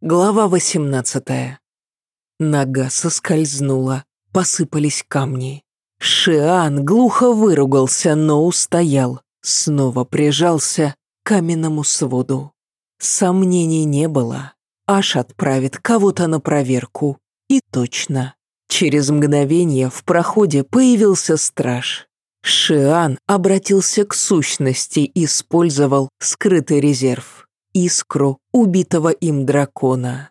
Глава 18. Нога соскользнула, посыпались камни. Шиан глухо выругался, но устоял, снова прижался к каменному своду. Сомнений не было. Аш отправит кого-то на проверку. И точно. Через мгновение в проходе появился страж. Шиан обратился к сущности, использовал скрытый резерв искру убитого им дракона.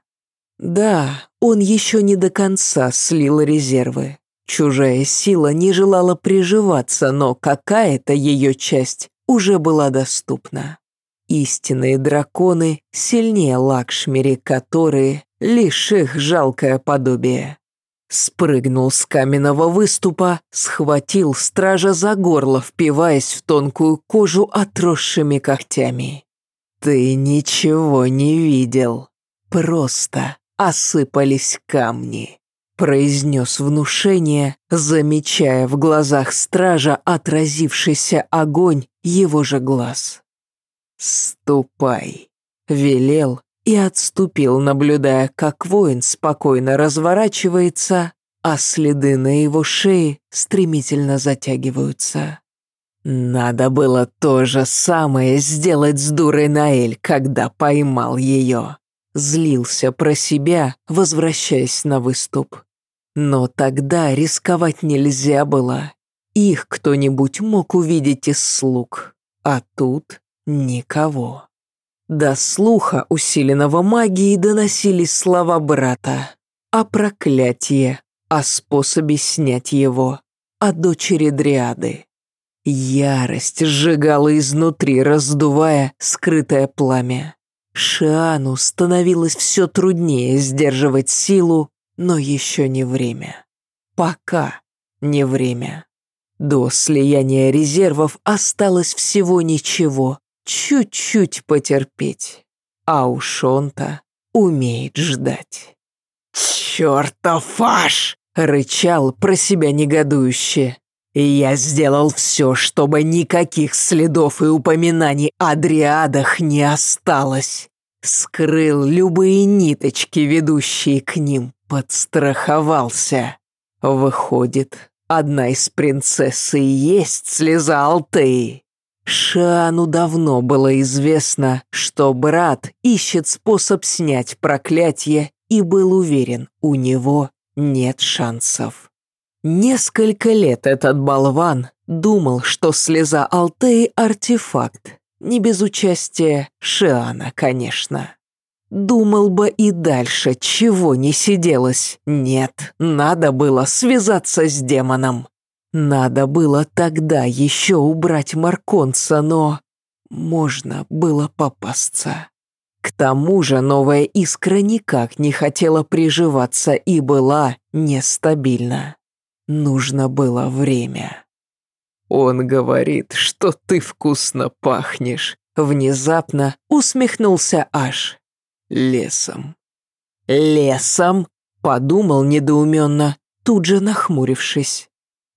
Да, он еще не до конца слил резервы. Чужая сила не желала приживаться, но какая-то ее часть уже была доступна. Истинные драконы сильнее Лакшмири, которые лишь их жалкое подобие. Спрыгнул с каменного выступа, схватил стража за горло, впиваясь в тонкую кожу отросшими когтями. «Ты ничего не видел. Просто осыпались камни», — произнес внушение, замечая в глазах стража отразившийся огонь его же глаз. «Ступай», — велел и отступил, наблюдая, как воин спокойно разворачивается, а следы на его шее стремительно затягиваются. Надо было то же самое сделать с дурой Наэль, когда поймал ее. Злился про себя, возвращаясь на выступ. Но тогда рисковать нельзя было. Их кто-нибудь мог увидеть из слуг, а тут никого. До слуха, усиленного магией, доносились слова брата. О проклятие, о способе снять его, о дочери Дриады. Ярость сжигала изнутри, раздувая скрытое пламя. Шиану становилось все труднее сдерживать силу, но еще не время. Пока не время. До слияния резервов осталось всего ничего, чуть-чуть потерпеть. А уж он-то умеет ждать. «Чертов аж!» — рычал про себя негодующе. И я сделал все, чтобы никаких следов и упоминаний о дриадах не осталось. Скрыл любые ниточки, ведущие к ним, подстраховался. Выходит, одна из принцесс и есть слеза Алтеи. Шану давно было известно, что брат ищет способ снять проклятие и был уверен, у него нет шансов. Несколько лет этот болван думал, что слеза Алтеи – артефакт, не без участия Шиана, конечно. Думал бы и дальше, чего не сиделось. Нет, надо было связаться с демоном. Надо было тогда еще убрать Марконца, но можно было попасться. К тому же новая искра никак не хотела приживаться и была нестабильна. Нужно было время. Он говорит, что ты вкусно пахнешь. Внезапно усмехнулся Аш. Лесом. Лесом? Подумал недоуменно, тут же нахмурившись.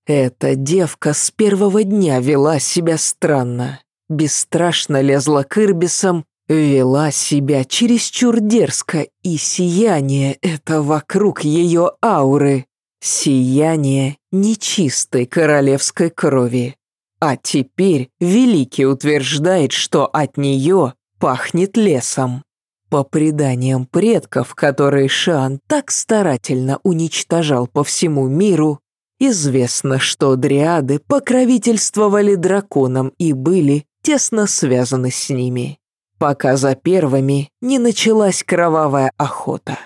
Эта девка с первого дня вела себя странно. Бесстрашно лезла к Ирбисам, вела себя чересчур дерзко, и сияние это вокруг ее ауры Сияние нечистой королевской крови. А теперь Великий утверждает, что от нее пахнет лесом. По преданиям предков, которые Шан так старательно уничтожал по всему миру, известно, что дриады покровительствовали драконам и были тесно связаны с ними, пока за первыми не началась кровавая охота.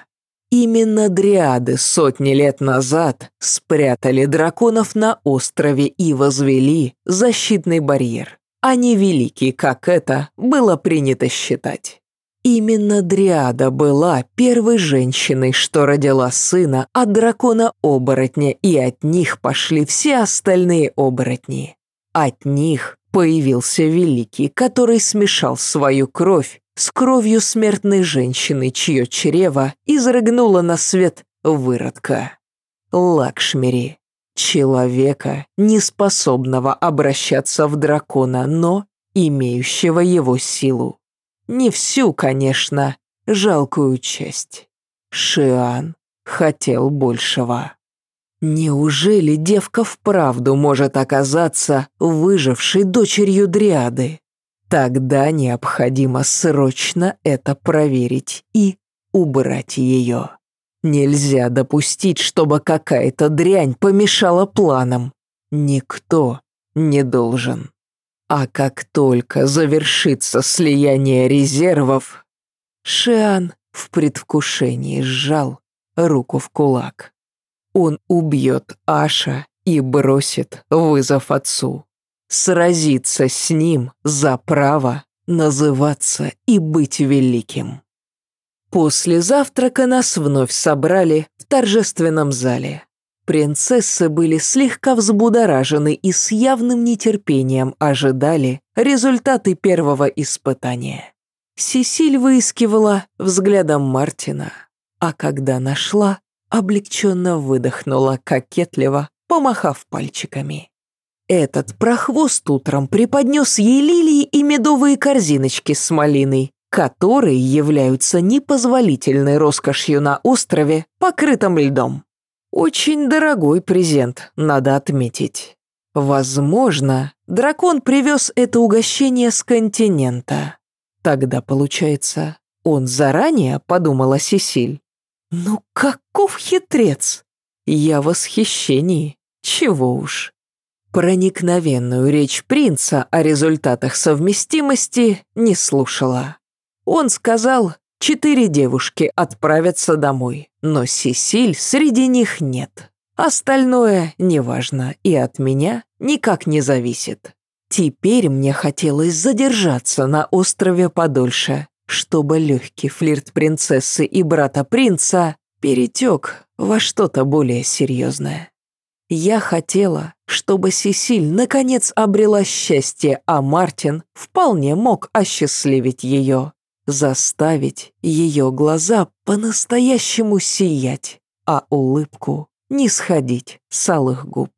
Именно дриады сотни лет назад спрятали драконов на острове и возвели защитный барьер, а не как это было принято считать. Именно Дриада была первой женщиной, что родила сына от дракона-оборотня, и от них пошли все остальные оборотни. От них появился Великий, который смешал свою кровь с кровью смертной женщины, чье чрево изрыгнуло на свет выродка. Лакшмири. Человека, неспособного обращаться в дракона, но имеющего его силу. Не всю, конечно, жалкую часть. Шиан хотел большего. Неужели девка вправду может оказаться выжившей дочерью Дриады? Тогда необходимо срочно это проверить и убрать ее. Нельзя допустить, чтобы какая-то дрянь помешала планам. Никто не должен. А как только завершится слияние резервов, Шиан в предвкушении сжал руку в кулак. Он убьет Аша и бросит вызов отцу. Сразится с ним за право называться и быть великим. После завтрака нас вновь собрали в торжественном зале. Принцессы были слегка взбудоражены и с явным нетерпением ожидали результаты первого испытания. Сесиль выискивала взглядом Мартина, а когда нашла, облегченно выдохнула кокетливо, помахав пальчиками. Этот прохвост утром преподнес ей лилии и медовые корзиночки с малиной, которые являются непозволительной роскошью на острове, покрытом льдом. Очень дорогой презент, надо отметить. Возможно, дракон привез это угощение с континента. Тогда, получается, он заранее подумал о Сесиль. Ну каков хитрец! Я в восхищении, чего уж. Проникновенную речь принца о результатах совместимости не слушала. Он сказал, четыре девушки отправятся домой, но Сесиль среди них нет. Остальное неважно и от меня никак не зависит. Теперь мне хотелось задержаться на острове подольше, чтобы легкий флирт принцессы и брата принца перетек во что-то более серьезное. Я хотела, чтобы Сесиль наконец обрела счастье, а Мартин вполне мог осчастливить ее заставить ее глаза по-настоящему сиять, а улыбку не сходить с алых губ.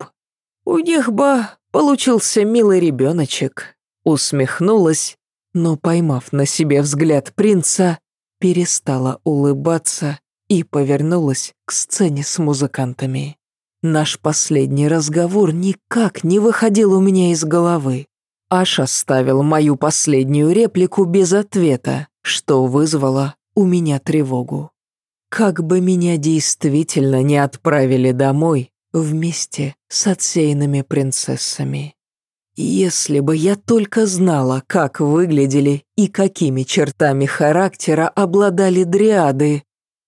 «У них бы получился милый ребеночек», усмехнулась, но, поймав на себе взгляд принца, перестала улыбаться и повернулась к сцене с музыкантами. Наш последний разговор никак не выходил у меня из головы. Аш оставил мою последнюю реплику без ответа, что вызвало у меня тревогу. Как бы меня действительно не отправили домой вместе с отсеянными принцессами. Если бы я только знала, как выглядели и какими чертами характера обладали дриады,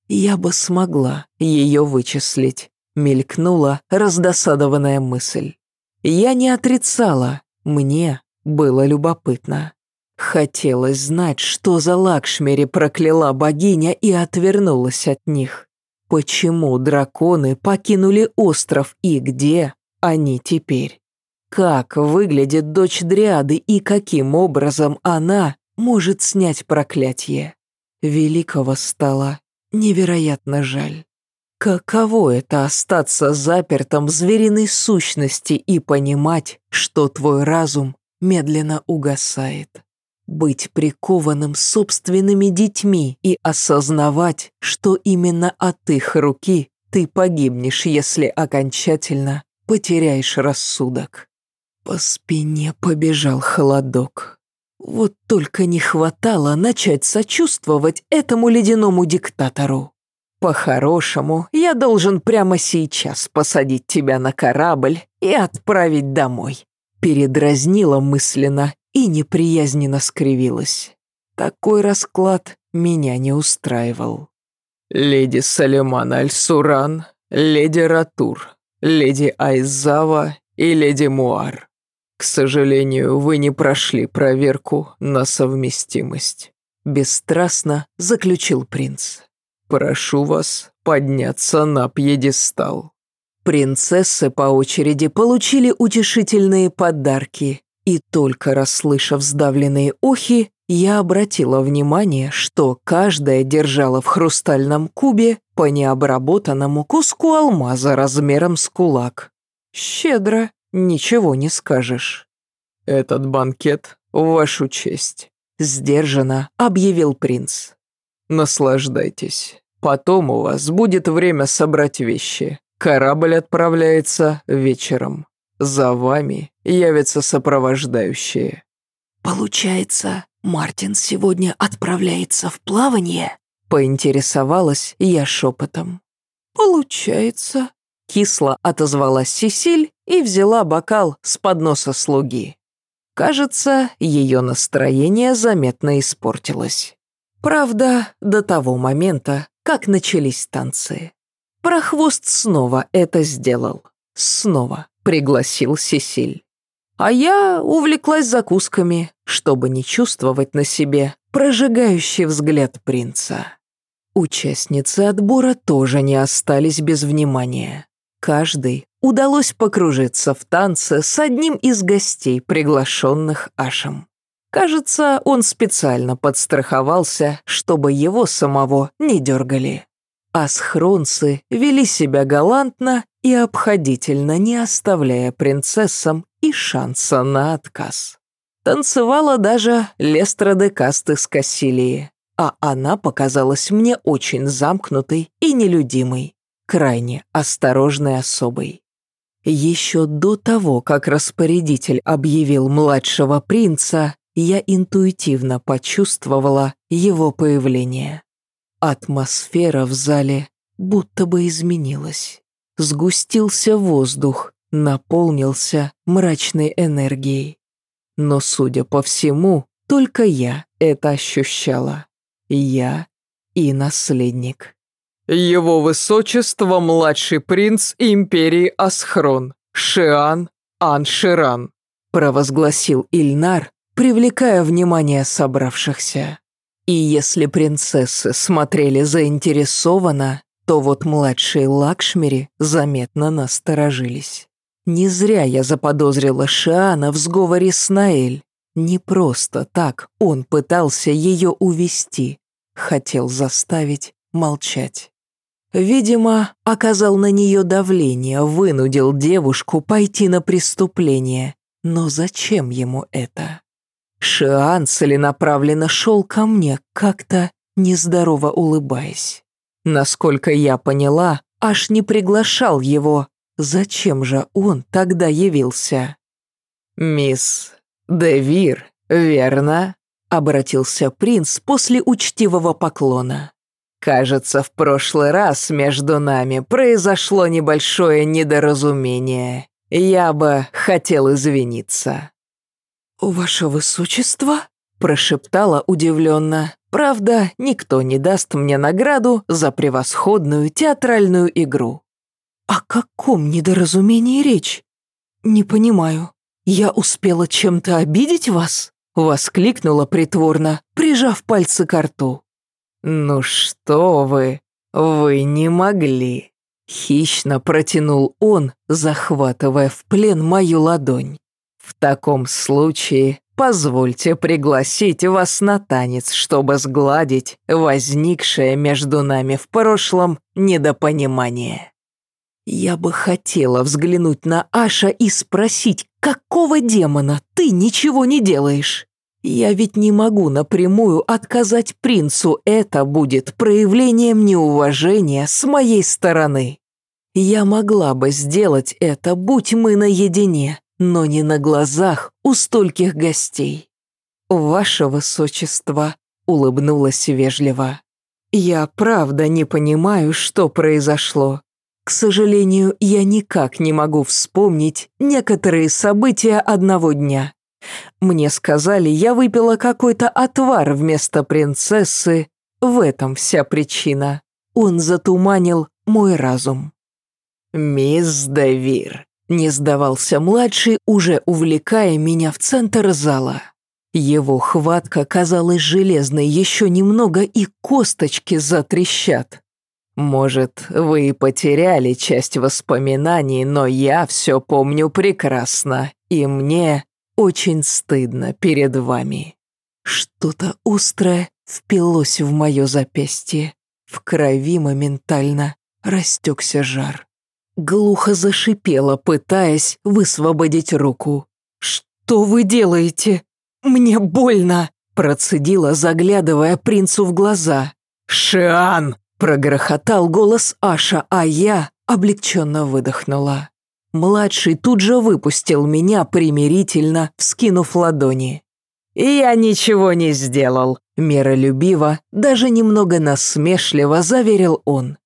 я бы смогла ее вычислить, мелькнула раздосадованная мысль. Я не отрицала, мне было любопытно. Хотелось знать, что за Лакшмери прокляла богиня и отвернулась от них. Почему драконы покинули остров и где они теперь? Как выглядит дочь Дриады и каким образом она может снять проклятие? Великого стало невероятно жаль. Каково это остаться запертым в звериной сущности и понимать, что твой разум медленно угасает? быть прикованным собственными детьми и осознавать, что именно от их руки ты погибнешь, если окончательно потеряешь рассудок. По спине побежал холодок. Вот только не хватало начать сочувствовать этому ледяному диктатору. По-хорошему, я должен прямо сейчас посадить тебя на корабль и отправить домой. Передразнила мысленно и неприязненно скривилась. Такой расклад меня не устраивал. «Леди Салиман Аль-Суран, леди Ратур, леди Айзава и леди Муар. К сожалению, вы не прошли проверку на совместимость», бесстрастно заключил принц. «Прошу вас подняться на пьедестал». Принцессы по очереди получили утешительные подарки, и только расслышав сдавленные охи, я обратила внимание, что каждая держала в хрустальном кубе по необработанному куску алмаза размером с кулак. Щедро, ничего не скажешь. «Этот банкет в вашу честь», — сдержанно объявил принц. Наслаждайтесь. Потом у вас будет время собрать вещи. Корабль отправляется вечером. За вами явятся сопровождающие». «Получается, Мартин сегодня отправляется в плавание?» Поинтересовалась я шепотом. «Получается», — кисло отозвалась Сесиль и взяла бокал с подноса слуги. Кажется, ее настроение заметно испортилось. Правда, до того момента, как начались танцы. Прохвост снова это сделал. Снова пригласил Сесиль. А я увлеклась закусками, чтобы не чувствовать на себе прожигающий взгляд принца. Участницы отбора тоже не остались без внимания. Каждой удалось покружиться в танце с одним из гостей, приглашенных Ашем. Кажется, он специально подстраховался, чтобы его самого не дергали. А схронцы вели себя галантно и обходительно, не оставляя принцессам и шанса на отказ. Танцевала даже Лестра де Каст из Кассилии, а она показалась мне очень замкнутой и нелюдимой, крайне осторожной особой. Еще до того, как распорядитель объявил младшего принца, я интуитивно почувствовала его появление. Атмосфера в зале будто бы изменилась. Сгустился воздух, наполнился мрачной энергией. Но, судя по всему, только я это ощущала. Я и наследник. Его высочество младший принц империи Асхрон, Шиан Анширан, провозгласил Ильнар, привлекая внимание собравшихся. И если принцессы смотрели заинтересованно, то вот младшие Лакшмири заметно насторожились. Не зря я заподозрила Шиана в сговоре с Наэль. Не просто так он пытался ее увести, хотел заставить молчать. Видимо, оказал на нее давление, вынудил девушку пойти на преступление. Но зачем ему это? Шиан целенаправленно шел ко мне, как-то нездорово улыбаясь. Насколько я поняла, аж не приглашал его. Зачем же он тогда явился? «Мисс Девир, верно?» — обратился принц после учтивого поклона. «Кажется, в прошлый раз между нами произошло небольшое недоразумение. Я бы хотел извиниться». «Ваше высочество?» – прошептала удивленно. «Правда, никто не даст мне награду за превосходную театральную игру». «О каком недоразумении речь? Не понимаю. Я успела чем-то обидеть вас?» – воскликнула притворно, прижав пальцы к рту. «Ну что вы, вы не могли!» Хищно протянул он, захватывая в плен мою ладонь. «В таком случае позвольте пригласить вас на танец, чтобы сгладить возникшее между нами в прошлом недопонимание». Я бы хотела взглянуть на Аша и спросить, какого демона ты ничего не делаешь? Я ведь не могу напрямую отказать принцу, это будет проявлением неуважения с моей стороны. Я могла бы сделать это, будь мы наедине, но не на глазах у стольких гостей. «Ваше высочество», — улыбнулась вежливо. «Я правда не понимаю, что произошло. К сожалению, я никак не могу вспомнить некоторые события одного дня. Мне сказали, я выпила какой-то отвар вместо принцессы. В этом вся причина. Он затуманил мой разум». «Мисс Давир», не сдавался младший, уже увлекая меня в центр зала. Его хватка казалась железной, еще немного и косточки затрещат. Может, вы и потеряли часть воспоминаний, но я все помню прекрасно, и мне очень стыдно перед вами. Что-то острое впилось в мое запястье. В крови моментально растекся жар. Глухо зашипела, пытаясь высвободить руку. «Что вы делаете? Мне больно!» Процедила, заглядывая принцу в глаза. «Шиан!» – прогрохотал голос Аша, а я облегченно выдохнула. Младший тут же выпустил меня примирительно, вскинув ладони. «Я ничего не сделал», – миролюбиво, даже немного насмешливо заверил он.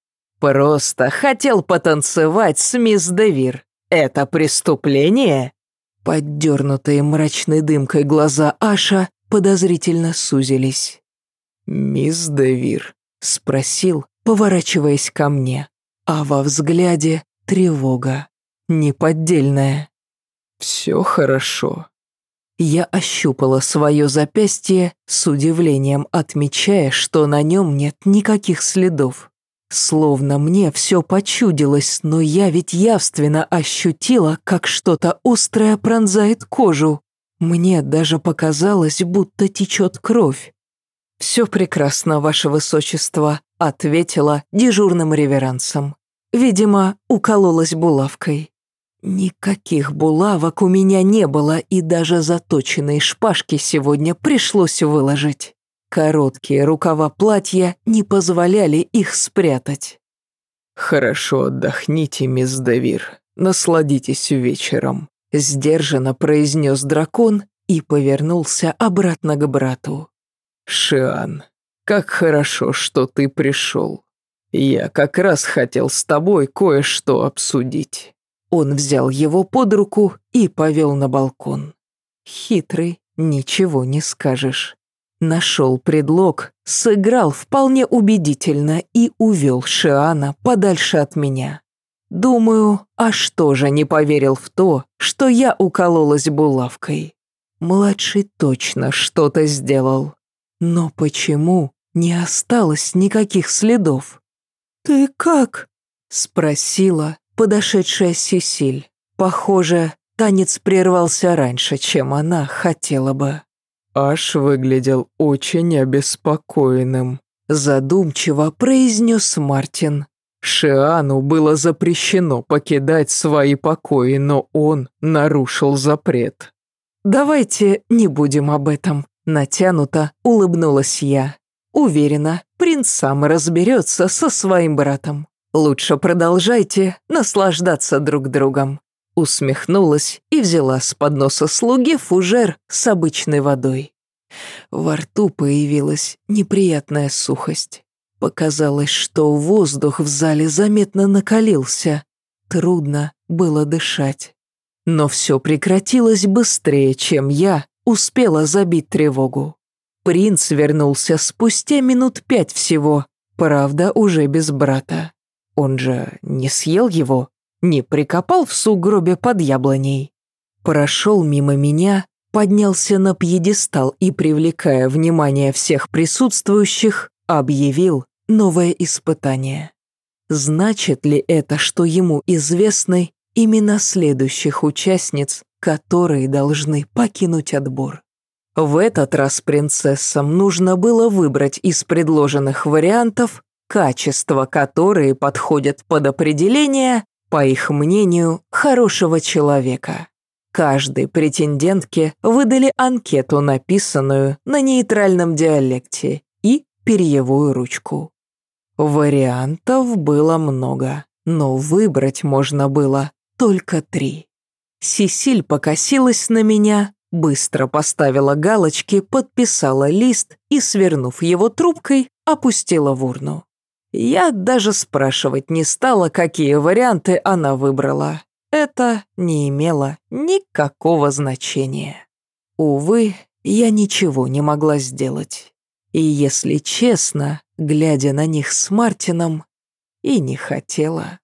«Просто хотел потанцевать с мисс Девир. Это преступление?» Поддернутые мрачной дымкой глаза Аша подозрительно сузились. «Мисс Девир?» — спросил, поворачиваясь ко мне, а во взгляде тревога, неподдельная. «Все хорошо». Я ощупала свое запястье с удивлением, отмечая, что на нем нет никаких следов. Словно мне все почудилось, но я ведь явственно ощутила, как что-то острое пронзает кожу. Мне даже показалось, будто течет кровь. «Все прекрасно, ваше высочество», — ответила дежурным реверансом. Видимо, укололась булавкой. Никаких булавок у меня не было, и даже заточенные шпажки сегодня пришлось выложить. Короткие рукава платья не позволяли их спрятать. «Хорошо отдохните, мисс Давир. Насладитесь вечером», — сдержанно произнес дракон и повернулся обратно к брату. «Шиан, как хорошо, что ты пришел. Я как раз хотел с тобой кое-что обсудить». Он взял его под руку и повел на балкон. Хитрый, ничего не скажешь. Нашел предлог, сыграл вполне убедительно и увел Шиана подальше от меня. Думаю, а что же не поверил в то, что я укололась булавкой? Младший точно что-то сделал. Но почему не осталось никаких следов? «Ты как?» — спросила подошедшая Сесиль. Похоже, танец прервался раньше, чем она хотела бы. Аш выглядел очень обеспокоенным. Задумчиво произнес Мартин. Шиану было запрещено покидать свои покои, но он нарушил запрет. «Давайте не будем об этом», — натянуто улыбнулась я. Уверена, принц сам разберется со своим братом. Лучше продолжайте наслаждаться друг другом. Усмехнулась и взяла с подноса слуги фужер с обычной водой. Во рту появилась неприятная сухость. Показалось, что воздух в зале заметно накалился. Трудно было дышать. Но все прекратилось быстрее, чем я успела забить тревогу. Принц вернулся спустя минут пять всего, правда, уже без брата. Он же не съел его не прикопал в сугробе под яблоней. Прошел мимо меня, поднялся на пьедестал и, привлекая внимание всех присутствующих, объявил новое испытание. Значит ли это, что ему известны имена следующих участниц, которые должны покинуть отбор? В этот раз принцессам нужно было выбрать из предложенных вариантов качества, которые подходят под определение по их мнению, хорошего человека. Каждой претендентке выдали анкету, написанную на нейтральном диалекте, и перьевую ручку. Вариантов было много, но выбрать можно было только три. Сисиль покосилась на меня, быстро поставила галочки, подписала лист и, свернув его трубкой, опустила в урну. Я даже спрашивать не стала, какие варианты она выбрала. Это не имело никакого значения. Увы, я ничего не могла сделать. И если честно, глядя на них с Мартином, и не хотела.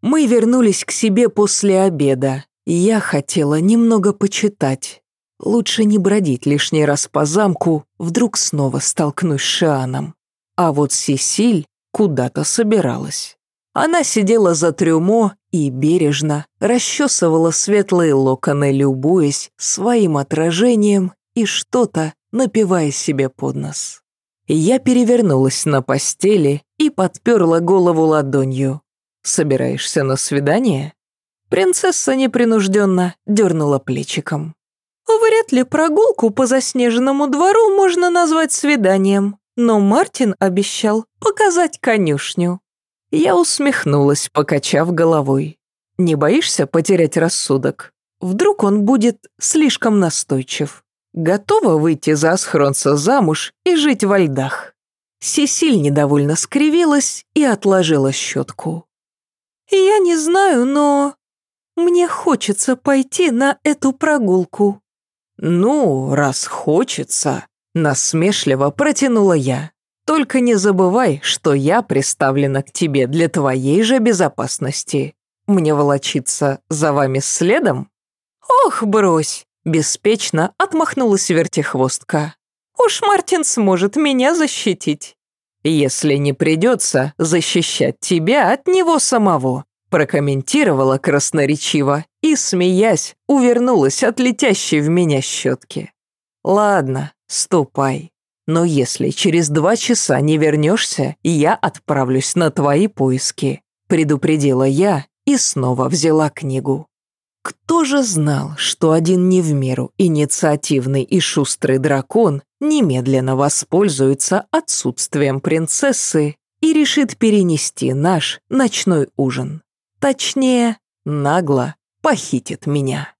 Мы вернулись к себе после обеда, я хотела немного почитать. Лучше не бродить лишний раз по замку, вдруг снова столкнусь с Шианом. А вот Сесиль куда-то собиралась. Она сидела за трюмо и бережно расчесывала светлые локоны, любуясь своим отражением и что-то напивая себе под нос. Я перевернулась на постели и подперла голову ладонью. «Собираешься на свидание?» Принцесса непринужденно дернула плечиком. «Вряд ли прогулку по заснеженному двору можно назвать свиданием. Но Мартин обещал показать конюшню. Я усмехнулась, покачав головой. Не боишься потерять рассудок? Вдруг он будет слишком настойчив. Готова выйти за Асхронца замуж и жить во льдах. Сесиль недовольно скривилась и отложила щетку. «Я не знаю, но мне хочется пойти на эту прогулку». «Ну, раз хочется», — насмешливо протянула я. «Только не забывай, что я приставлена к тебе для твоей же безопасности. Мне волочиться за вами следом?» «Ох, брось!» – беспечно отмахнулась вертихвостка. «Уж Мартин сможет меня защитить». «Если не придется защищать тебя от него самого», прокомментировала красноречиво и, смеясь, увернулась от летящей в меня щетки. «Ладно, ступай. Но если через два часа не вернешься, я отправлюсь на твои поиски», предупредила я и снова взяла книгу. Кто же знал, что один не в меру инициативный и шустрый дракон немедленно воспользуется отсутствием принцессы и решит перенести наш ночной ужин? Точнее, нагло похитит меня.